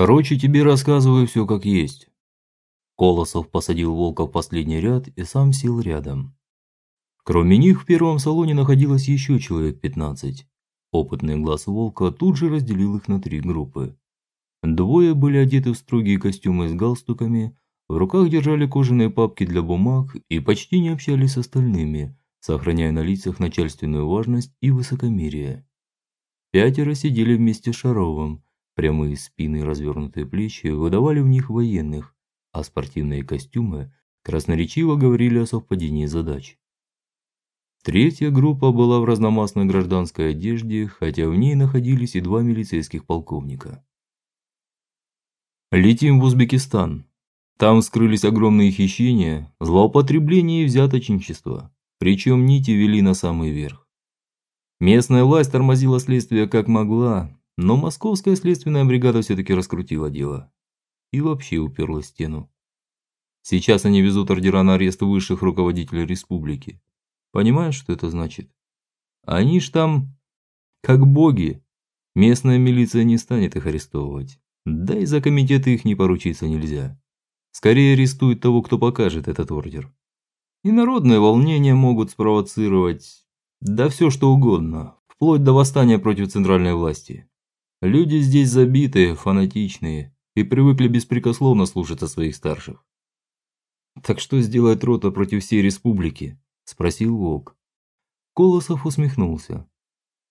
Короче, тебе рассказываю все как есть. Колосов посадил Волка в последний ряд и сам сел рядом. Кроме них в первом салоне находилось еще человек 15. Опытный глаз Волка тут же разделил их на три группы. Двое были одеты в строгие костюмы с галстуками, в руках держали кожаные папки для бумаг и почти не общались с остальными, сохраняя на лицах начальственную важность и высокомерие. Пятеро сидели вместе с Шаровым. Прямые спины и развернутые плечи выдавали в них военных, а спортивные костюмы красноречиво говорили о совпадении задач. Третья группа была в разномастной гражданской одежде, хотя в ней находились и два милицейских полковника. Летим в Узбекистан, там скрылись огромные хищения, злоупотребление и взяточничество, причем нити вели на самый верх. Местная власть тормозила следствие как могла, но московская следственная бригада все таки раскрутила дело и вообще уперла стену. Сейчас они везут ордера на арест высших руководителей республики. Понимаешь, что это значит? Они ж там как боги. Местная милиция не станет их арестовывать. Да и за комитеты их не поручиться нельзя. Скорее арестуют того, кто покажет этот ордер. И народные волнения могут спровоцировать да все что угодно, вплоть до восстания против центральной власти. Люди здесь забитые, фанатичные и привыкли беспрекословно слушаться своих старших. Так что сделает рота против всей республики? спросил Волк. Колосов усмехнулся.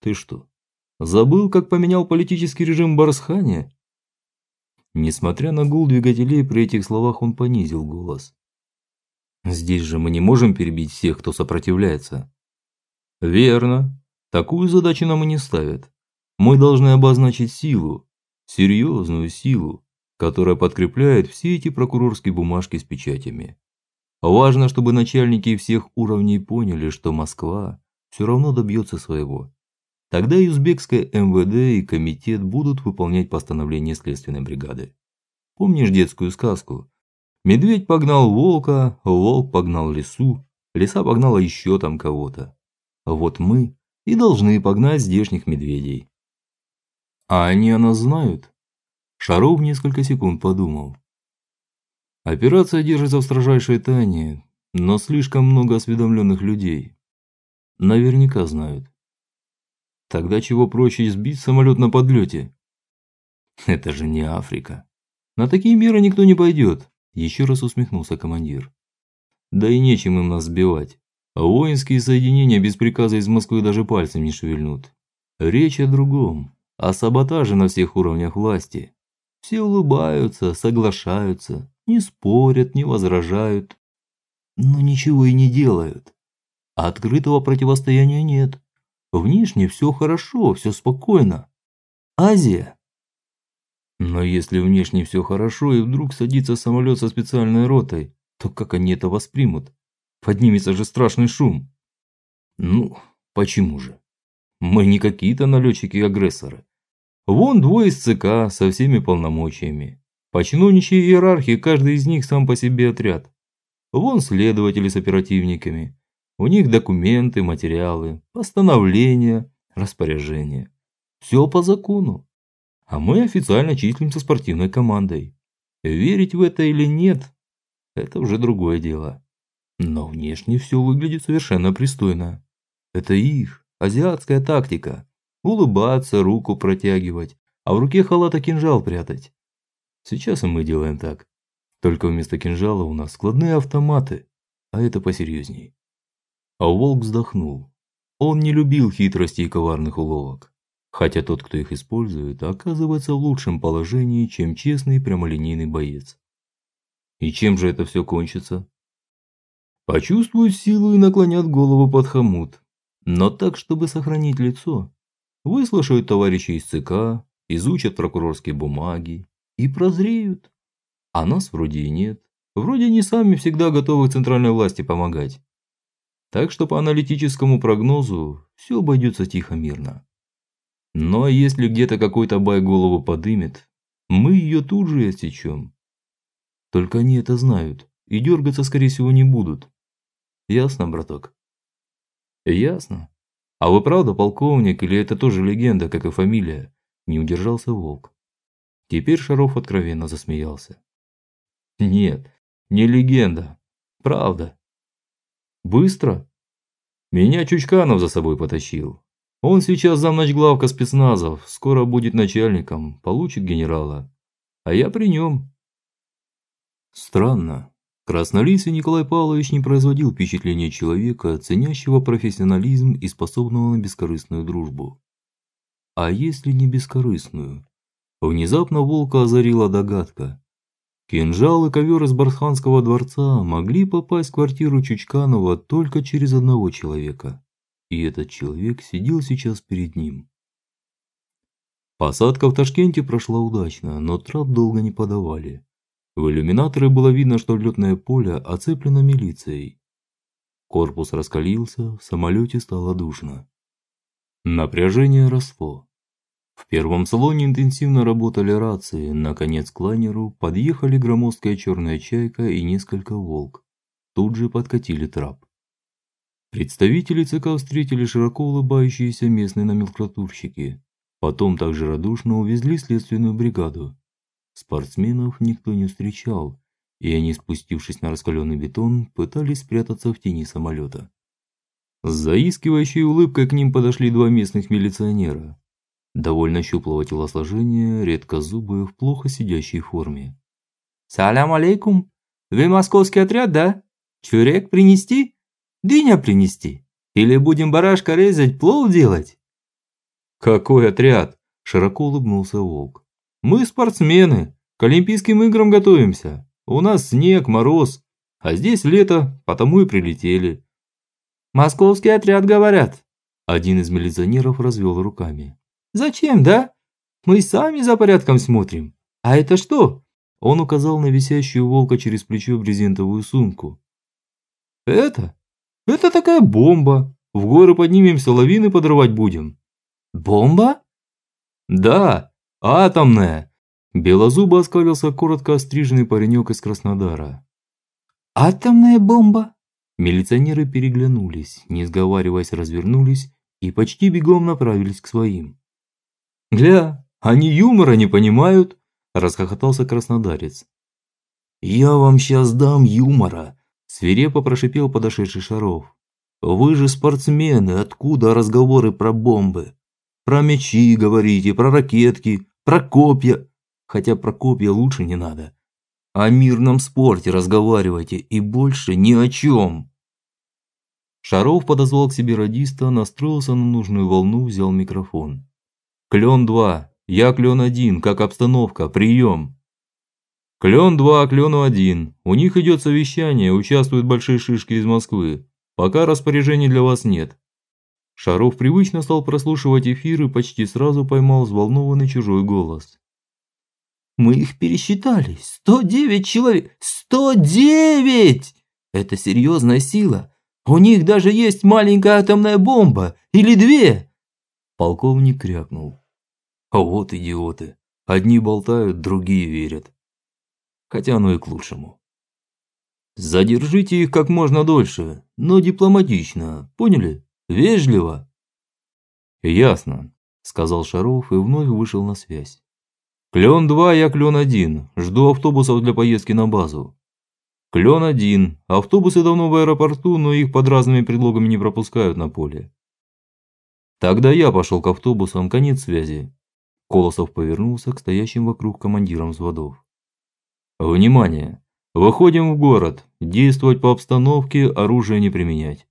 Ты что, забыл, как поменял политический режим Барсхане? Несмотря на гул двигателей, при этих словах он понизил голос. Здесь же мы не можем перебить всех, кто сопротивляется. Верно. Такую задачу нам и не ставят. Мы должны обозначить силу, серьезную силу, которая подкрепляет все эти прокурорские бумажки с печатями. Важно, чтобы начальники всех уровней поняли, что Москва все равно добьется своего. Тогда и узбекское МВД и комитет будут выполнять постановление следственной бригады. Помнишь детскую сказку? Медведь погнал волка, волк погнал лису, лиса погнала еще там кого-то. Вот мы и должны погнать здешних медведей. А они о нас знают? Шаров несколько секунд подумал. Операция держится в строжайшей тайне, но слишком много осведомленных людей. Наверняка знают. Тогда чего проще сбить самолет на подлете? Это же не Африка. На такие меры никто не пойдет», – еще раз усмехнулся командир. Да и нечем им нас сбивать. Воинские соединения без приказа из Москвы даже пальцем не шевельнут. Речь о другом, о саботаже на всех уровнях власти. Все улыбаются, соглашаются, не спорят, не возражают, но ничего и не делают. Открытого противостояния нет. Внешне все хорошо, все спокойно. Азия. Но если внешне все хорошо и вдруг садится самолет со специальной ротой, то как они это воспримут? Поднимется же страшный шум. Ну, почему же? Мы не какие-то налетчики-агрессоры. Вон двое из ЦК со всеми полномочиями. По чиновничьей иерархии каждый из них сам по себе отряд. Вон следователи с оперативниками. У них документы, материалы, постановления, распоряжения. Все по закону. А мы официально числимся спортивной командой. Верить в это или нет это уже другое дело. Но внешне все выглядит совершенно пристойно. Это их азиатская тактика. Улыбаться, руку протягивать, а в руке халата кинжал прятать. Сейчас и мы делаем так. Только вместо кинжала у нас складные автоматы, а это посерьезней. А волк вздохнул. Он не любил хитростей и коварных уловок, хотя тот, кто их использует, оказывается в лучшем положении, чем честный прямолинейный боец. И чем же это все кончится? Почувствуют силу и наклонят голову под хомут, но так, чтобы сохранить лицо. Выслушают товарищей из ЦК, изучат прокурорские бумаги и прозреют. А нас вроде и нет. Вроде не сами всегда готовы центральной власти помогать. Так что по аналитическому прогнозу все обойдется тихо-мирно. Но если где-то какой-то бай голову подымет, мы ее тут же отсечем. Только они это знают и дергаться, скорее всего, не будут. Ясно, браток? Ясно. А вы правда полковник или это тоже легенда, как и фамилия? Не удержался Волк. Теперь Шаров откровенно засмеялся. Нет, не легенда. Правда. Быстро? Меня Чучканов за собой потащил. Он сейчас замначглавка спецназов, скоро будет начальником, получит генерала. А я при нем. Странно. Краснолицый Николай Павлович не производил впечатления человека, ценящего профессионализм и способного на бескорыстную дружбу. А если не бескорыстную? Внезапно Волка озарила догадка. Кинжал и ковер из Барханского дворца могли попасть в квартиру Чучканова только через одного человека. И этот человек сидел сейчас перед ним. Посадка в Ташкенте прошла удачно, но трап долго не подавали. В иллюминаторы было видно, что летное поле оцеплено милицией. Корпус раскалился, в самолете стало душно. Напряжение росло. В первом салоне интенсивно работали рации. Наконец к лайнеру подъехали громоздкая черная чайка и несколько волк. Тут же подкатили трап. Представители ЦК встретили широко улыбающиеся местные номенклатурщики. Потом также радушно увезли следственную бригаду. Спортсменов никто не встречал, и они, спустившись на раскаленный бетон, пытались спрятаться в тени самолета. С заискивающей улыбкой к ним подошли два местных милиционера. Довольно щуплого телосложения, редко зубы в плохо сидящей форме. Салям алейкум. Вы московский отряд, да? Чурек принести? Дыня принести? Или будем барашка резать, плов делать? Какой отряд? Широко улыбнулся Волк. Мы спортсмены, к Олимпийским играм готовимся. У нас снег, мороз, а здесь лето, потому и прилетели. Московский отряд, говорят. Один из милиционеров развел руками. Зачем, да? Мы сами за порядком смотрим. А это что? Он указал на висящую волка через плечо брезентовую сумку. Это? Это такая бомба. В горы поднимемся, лавины подрывать будем. Бомба? Да, Атомная. Белозубо оскалился коротко остриженный паренек из Краснодара. Атомная бомба? Милиционеры переглянулись, не сговариваясь, развернулись и почти бегом направились к своим. Гля, они юмора не понимают, расхохотался краснодарец. Я вам сейчас дам юмора, свирепо прошипел подошедший Шаров. Вы же спортсмены, откуда разговоры про бомбы? Про мячи говорите, про ракетки, про копья, хотя про копья лучше не надо. О мирном спорте разговаривайте и больше ни о чем. Шаров подозвал к себе радиста, настроился на нужную волну, взял микрофон. Клен 2, я клен 1, как обстановка, прием. Клен 2, клену 1. У них идет совещание, участвуют большие шишки из Москвы. Пока распоряжений для вас нет. Шаров привычно стал прослушивать эфир и почти сразу поймал взволнованный чужой голос. Мы их пересчитали. 109 человек. 109! Это серьезная сила. У них даже есть маленькая атомная бомба или две. Полковник крякнул. А вот идиоты. Одни болтают, другие верят. Хотя оно и к лучшему. Задержите их как можно дольше, но дипломатично. Поняли? Вежливо. Ясно, сказал Шаров и вновь вышел на связь. Клен 2, я Клен 1. Жду автобусов для поездки на базу. Клен 1. Автобусы давно в аэропорту, но их под разными предлогами не пропускают на поле. Тогда я пошел к автобусам, конец связи. Колосов повернулся к стоящим вокруг командирам взводов. Внимание. Выходим в город. Действовать по обстановке, оружие не применять.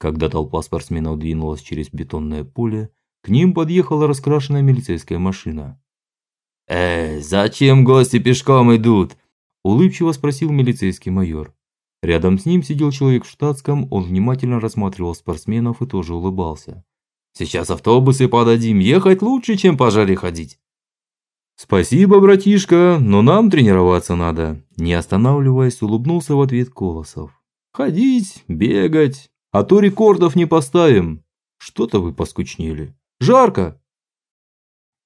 Когда толпа спортсменов двинулась через бетонное поле, к ним подъехала раскрашенная милицейская машина. "Э, зачем гости пешком идут?" улыбчиво спросил милицейский майор. Рядом с ним сидел человек в штатском, он внимательно рассматривал спортсменов и тоже улыбался. Сейчас автобусы подадим, ехать лучше, чем по жаре ходить. Спасибо, братишка, но нам тренироваться надо, не останавливаясь, улыбнулся в ответ Колосов. Ходить, бегать, а то рекордов не поставим. Что-то вы поскучнели. Жарко.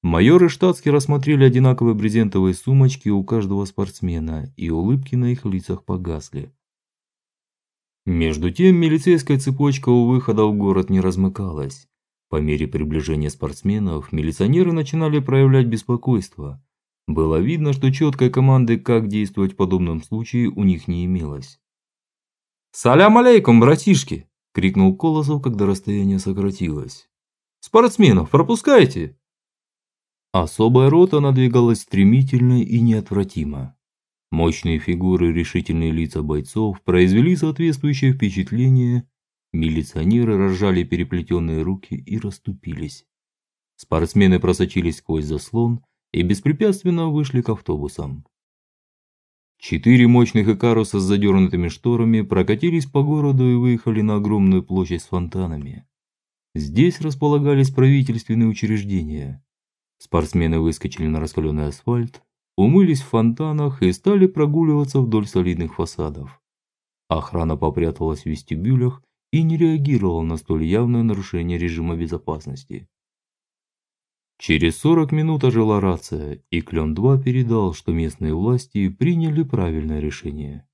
Майоры штатские рассмотрели одинаковые брезентовые сумочки у каждого спортсмена, и улыбки на их лицах погасли. Между тем милицейская цепочка у выхода в город не размыкалась. По мере приближения спортсменов милиционеры начинали проявлять беспокойство. Было видно, что четкой команды, как действовать в подобном случае, у них не имелось. "Салям алейкум, братишки!" Крикнул Колосов, когда расстояние сократилось. "Спортсменов пропускайте!" Особая рота надвигалась стремительно и неотвратимо. Мощные фигуры, решительные лица бойцов произвели соответствующее впечатление. Милиционеры разжали переплетенные руки и расступились. Спортсмены просочились сквозь заслон и беспрепятственно вышли к автобусам. Четыре мощных Икаруса с задернутыми шторами прокатились по городу и выехали на огромную площадь с фонтанами. Здесь располагались правительственные учреждения. Спортсмены выскочили на раскаленный асфальт, умылись в фонтанах и стали прогуливаться вдоль солидных фасадов. Охрана попряталась в вестибюлях и не реагировала на столь явное нарушение режима безопасности. Через 40 минут ожила рация, и Клен-2 передал, что местные власти приняли правильное решение.